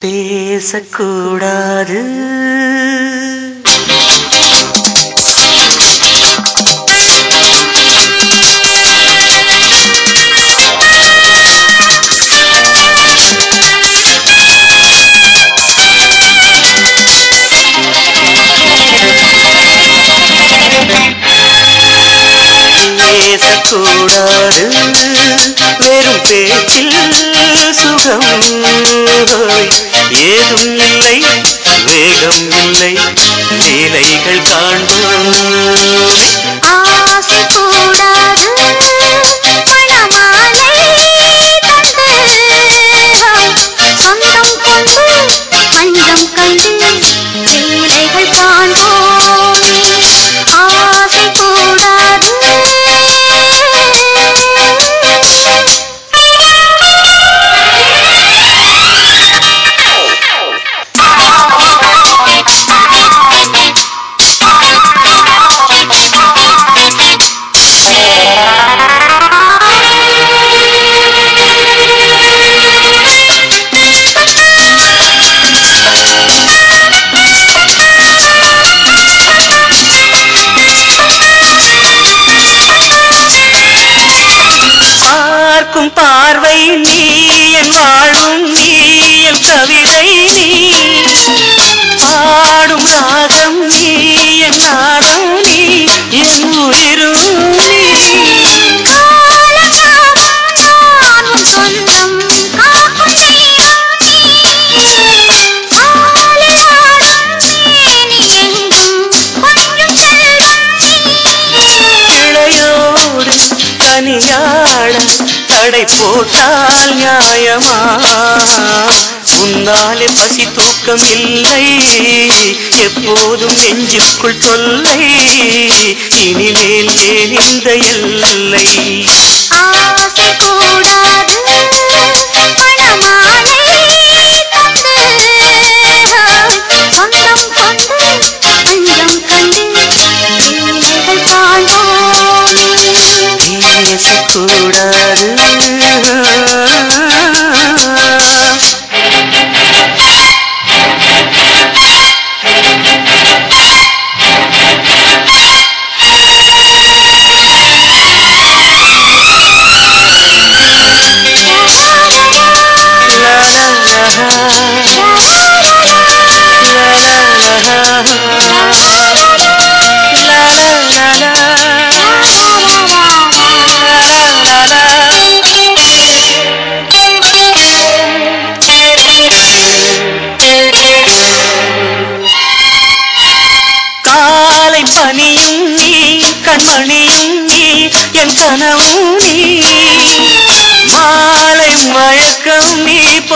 பேசக்கூடாது. பேசக்கூடாது. வெறும் பேச்சில் சுகம் ஏதும் இல்லை வேகம் இல்லை லீலைகள் காண்போம் ஆசை கூட பார்க்கும் பார்வை நீ என் வாழும் நீ என் கவிதை. தடை போட்டால் நியாயமா? உன்னாலே பசி தூக்கம் இல்லை. எப்போதும் நெஞ்சுக்குள் தொல்லை. இனிமேல் ஏன் இந்த எல்லை? ஆசை கூடாது. பனியும் நீ கண்மணியும் நீ என் கனவும் நீ. மாலை மயக்கம்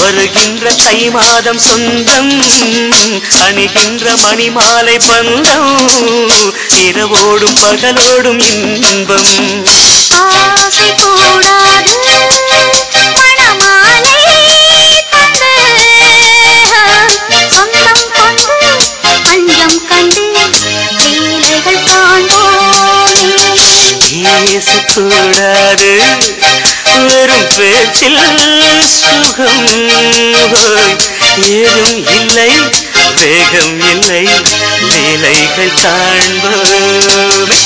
வருகின்ற தை மாதம் சொந்தம் அணிகின்ற மணிமாலை பந்தம் இரவோடும் பகலோடும் இன்பம். ஆசை கூடாது பேசக்கூடாது வெறும் பேச்சில் சுகம். ஏதும் இல்லை வேகம் இல்லை வேலைகள் தாழ்ந்தோமே